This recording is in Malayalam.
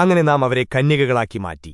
അങ്ങനെ നാം അവരെ കന്യകകളാക്കി മാറ്റി.